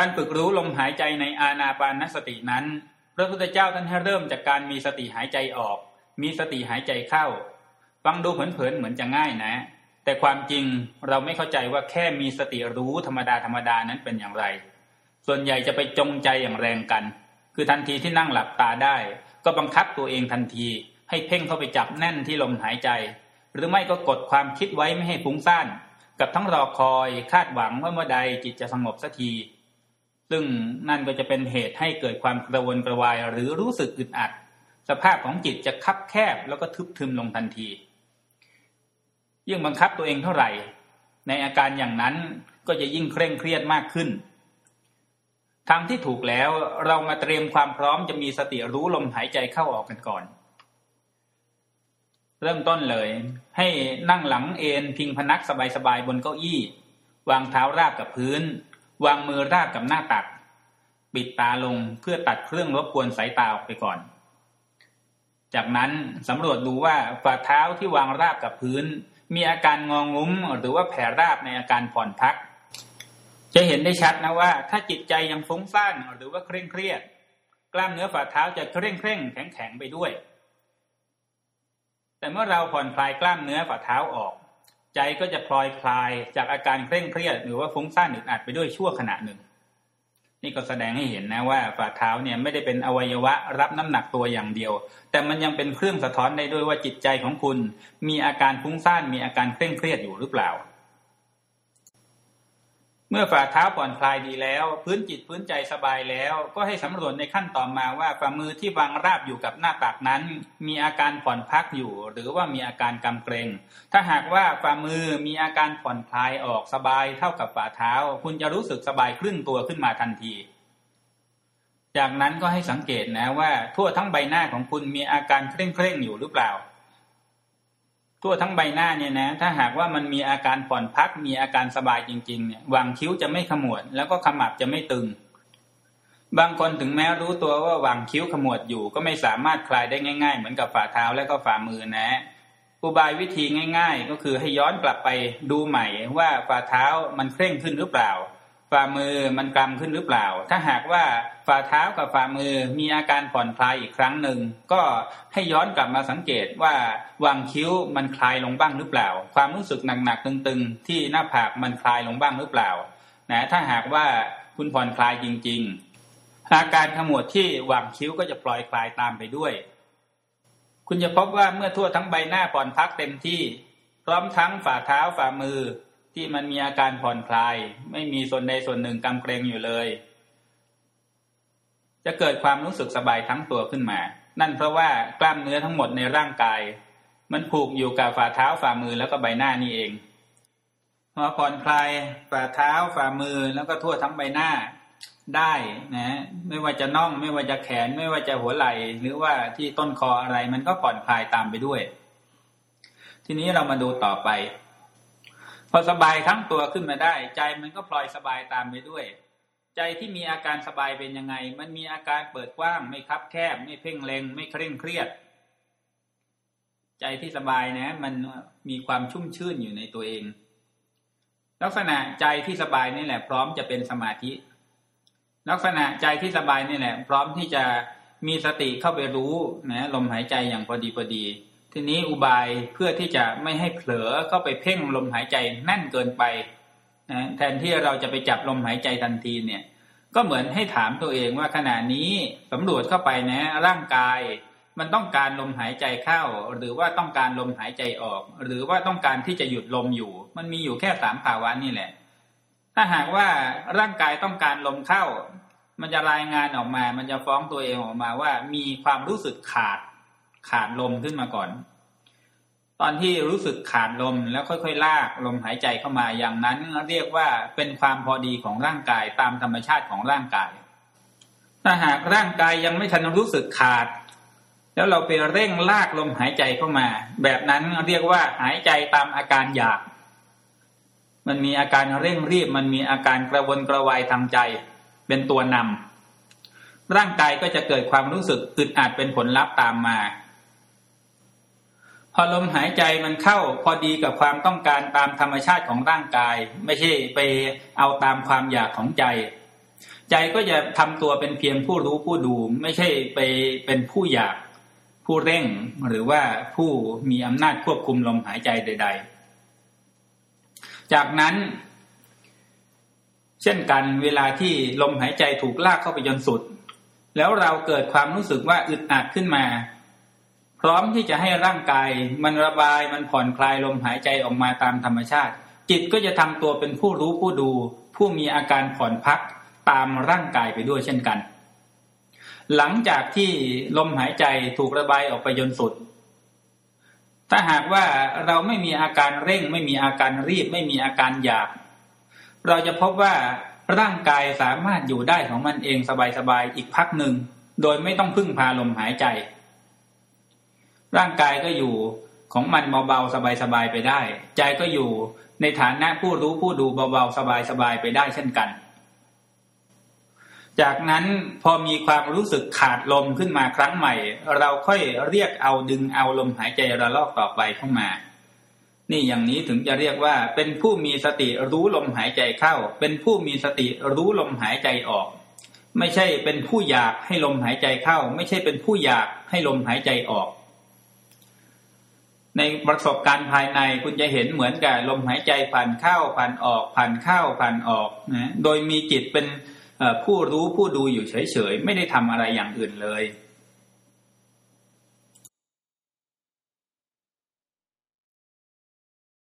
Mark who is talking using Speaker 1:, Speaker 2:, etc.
Speaker 1: การฝึกรู้ลมหายใจในอาณาปานสตินั้น พระพุทธเจ้าท่านให้เริ่มจากการมีสติหายใจออก มีสติหายใจเข้า ฟังดูเผินๆเหมือนจะง่ายนะ แต่ความจริงเราไม่เข้าใจว่าแค่มีสติรู้ธรรมดาธรรมดานั้นเป็นอย่างไร ส่วนใหญ่จะไปจงใจอย่างแรงกัน คือทันทีที่นั่งหลับตาได้ ก็บังคับตัวเองทันที ให้เพ่งเข้าไปจับแน่นที่ลมหายใจ หรือไม่ก็กดความคิดไว้ไม่ให้ฟุ้งซ่าน กับทั้งรอคอยคาดหวังว่าเมื่อใดจิตจะสงบสักที ซึ่งนั่นก็จะเป็นเหตุให้เกิดความกระวนกระวายหรือรู้สึกอึดอัด สภาพของจิตจะคับแคบแล้วก็ทึบทึมลงทันที ยิ่งบังคับตัวเองเท่าไหร่ ในอาการอย่างนั้นก็จะยิ่งเคร่งเครียดมากขึ้นทางที่ถูกแล้วเรามาเตรียมความพร้อมจะมีสติรู้ลมหายใจเข้าออกกันก่อน เริ่มต้นเลย ให้นั่งหลังเอนพิงพนักสบายๆบนเก้าอี้ วางเท้าราบกับพื้น วางมือราบกับหน้าตัก ปิดตาลงเพื่อตัดเครื่องรบกวนสายตาออกไปก่อน จากนั้นสำรวจดูว่าฝ่าเท้าที่วางราบกับพื้น มีอาการงองงุ้มหรือว่าแผ่ราบในอาการผ่อนพัก จะเห็นได้ชัดนะว่า ถ้าจิตใจยังฟุ้งซ่านหรือว่าเคร่งเครียด กล้ามเนื้อฝ่าเท้าจะเคร่งเคร่งแข็งแข็งไปด้วย แต่เมื่อเราผ่อนคลายกล้ามเนื้อฝ่าเท้าออก ใจก็จะพลอยคลายจากอาการเคร่งเครียด หรือว่าฟุ้งซ่านอึดอัดไปด้วยชั่วขณะหนึ่ง นี่ก็แสดงให้เห็นนะว่าฝ่าเท้าเนี่ยไม่ได้เป็นอวัยวะรับน้ำหนักตัวอย่างเดียว แต่มันยังเป็นเครื่องสะท้อนได้ด้วยว่าจิตใจของคุณ มีอาการฟุ้งซ่านมีอาการเคร่งเครียดอยู่หรือเปล่า เมื่อฝ่าเท้าผ่อนคลายดีแล้ว พื้นจิตพื้นใจสบายแล้ว ก็ให้สำรวจในขั้นต่อมาว่าฝ่ามือที่วางราบอยู่กับหน้าตักนั้น มีอาการผ่อนพักอยู่ หรือว่ามีอาการกำเกรงถ้าหากว่าฝ่ามือมีอาการผ่อนคลายออกสบายเท่ากับฝ่าเท้า คุณจะรู้สึกสบายครึ่งตัวขึ้นมาทันที จากนั้นก็ให้สังเกตนะว่า ทั่วทั้งใบหน้าของคุณมีอาการเคร่งเคร่งอยู่หรือเปล่า ทั่วทั้งใบหน้าเนี่ยนะ ถ้าหากว่ามันมีอาการผ่อนพักมีอาการสบายจริง ๆ เนี่ยวางคิ้วจะไม่ขมวด แล้วก็ขมับจะไม่ตึง บางคนถึงแม้รู้ตัวว่าวางคิ้วขมวดอยู่ ก็ไม่สามารถคลายได้ง่าย ๆ เหมือนกับฝ่าเท้าและก็ฝ่ามือนะอุบายวิธีง่าย ๆ ก็คือให้ย้อนกลับไปดูใหม่ว่าฝ่าเท้ามันเคร่งขึ้นหรือเปล่า ฝ่ามือมันกำขึ้นหรือเปล่า ถ้าหากว่าฝ่าเท้ากับฝ่ามือมีอาการผ่อนคลายอีกครั้งหนึ่ง ก็ให้ย้อนกลับมาสังเกตว่าวางคิ้วมันคลายลงบ้างหรือเปล่า ความรู้สึกหนักๆตึงๆ ที่หน้าผากมันคลายลงบ้างหรือเปล่านะถ้าหากว่าคุณผ่อนคลายจริง ๆ อาการขมวดที่วางคิ้วก็จะปล่อยคลายตามไปด้วย คุณจะพบว่าเมื่อทั่วทั้งใบหน้าผ่อนพักเต็มที่ พร้อมทั้งฝ่าเท้าฝ่ามือ ที่มันมีอาการผ่อนคลาย ไม่มีส่วนใดส่วนหนึ่งกำเกรงอยู่เลย จะเกิดความรู้สึกสบายทั้งตัวขึ้นมา นั่นเพราะว่ากล้ามเนื้อทั้งหมดในร่างกาย มันผูกอยู่กับฝ่าเท้าฝ่ามือแล้วก็ใบหน้านี่เองพอผ่อนคลายฝ่าเท้าฝ่ามือแล้วก็ทั่วทั้งใบหน้าได้นะไม่ว่าจะน่องไม่ว่าจะแขนไม่ว่าจะหัวไหล่หรือว่าที่ต้นคออะไรมันก็ผ่อนคลายตามไปด้วย ทีนี้เรามาดูต่อไป พอสบายทั้งตัวขึ้นมาได้ ใจมันก็พลอยสบายตามไปด้วย ใจที่มีอาการสบายเป็นยังไง มันมีอาการเปิดกว้างไม่คับแคบ ไม่เพ่งเล็งไม่เคร่งเครียด ใจที่สบายนะ มันมีความชุ่มชื่นอยู่ในตัวเอง ลักษณะใจที่สบายนี่แหละ พร้อมจะเป็นสมาธิ ลักษณะใจที่สบายนี่แหละ พร้อมที่จะมีสติเข้าไปรู้นะลมหายใจอย่างพอดีพอดี ทีนี้อุบายเพื่อที่จะไม่ให้เผลอก็ไปเพ่งลมหายใจแน่นเกินไปนะแทนที่เราจะไปจับลมหายใจทันทีเนี่ย ก็เหมือนให้ถามตัวเองว่าขณะนี้สำรวจเข้าไปนะร่างกายมันต้องการลมหายใจเข้า หรือว่าต้องการลมหายใจออก หรือว่าต้องการที่จะหยุดลมอยู่ มันมีอยู่แค่สามภาวะนี่แหละ ถ้าหากว่าร่างกายต้องการลมเข้า มันจะรายงานออกมา มันจะฟ้องตัวเองออกมาว่ามีความรู้สึกขาด ขาดลมขึ้นมาก่อน ตอนที่รู้สึกขาดลมแล้วค่อยๆ ลากลมหายใจเข้ามาอย่างนั้นเรียกว่าเป็นความพอดีของร่างกายตามธรรมชาติของร่างกาย ถ้าหากร่างกายยังไม่ทันรู้สึกขาด แล้วเราไปเร่งลากลมหายใจเข้ามา แบบนั้นเรียกว่าหายใจตามอาการอยาก มันมีอาการเร่งรีบ มันมีอาการกระวนกระวายทางใจเป็นตัวนำร่างกายก็จะเกิดความรู้สึกอึดอัดเป็นผลลัพธ์ตามมา พอลมหายใจมันเข้าพอดีกับความต้องการตามธรรมชาติของร่างกาย ไม่ใช่ไปเอาตามความอยากของใจ ใจก็จะทำตัวเป็นเพียงผู้รู้ผู้ดู ไม่ใช่ไปเป็นผู้อยาก ผู้เร่งหรือว่าผู้มีอำนาจควบคุมลมหายใจใด ๆ จากนั้น เช่นกันเวลาที่ลมหายใจถูกลากเข้าไปจนสุด แล้วเราเกิดความรู้สึกว่าอึดอัดขึ้นมา พร้อมที่จะให้ร่างกายมันระบายมันผ่อนคลายลมหายใจออกมาตามธรรมชาติ จิตก็จะทำตัวเป็นผู้รู้ผู้ดู ผู้มีอาการผ่อนพักตามร่างกายไปด้วยเช่นกัน หลังจากที่ลมหายใจถูกระบายออกไปจนสุด ถ้าหากว่าเราไม่มีอาการเร่ง ไม่มีอาการรีบ ไม่มีอาการอยาก เราจะพบว่าร่างกายสามารถอยู่ได้ของมันเองสบายๆอีกพักหนึ่ง โดยไม่ต้องพึ่งพาลมหายใจ ร่างกายก็อยู่ของมันเบาๆสบายๆไปได้ ใจก็อยู่ในฐานะผู้รู้ผู้ดูเบาๆสบายๆไปได้เช่นกัน จากนั้นพอมีความรู้สึกขาดลมขึ้นมาครั้งใหม่ เราค่อยเรียกเอาดึงเอาลมหายใจระลอกต่อไปเข้ามา นี่อย่างนี้ถึงจะเรียกว่า เป็นผู้มีสติรู้ลมหายใจเข้า เป็นผู้มีสติรู้ลมหายใจออก ไม่ใช่เป็นผู้อยากให้ลมหายใจเข้า ไม่ใช่เป็นผู้อยากให้ลมหายใจออก ในประสบการณ์ภายในคุณจะเห็นเหมือนกับลมหายใจผ่านเข้าผ่านออกผ่านเข้าผ่านออกนะโดยมีจิตเป็นผู้รู้ผู้ดูอยู่เฉยๆ ไม่ได้ทำอะไรอย่างอื่นเลย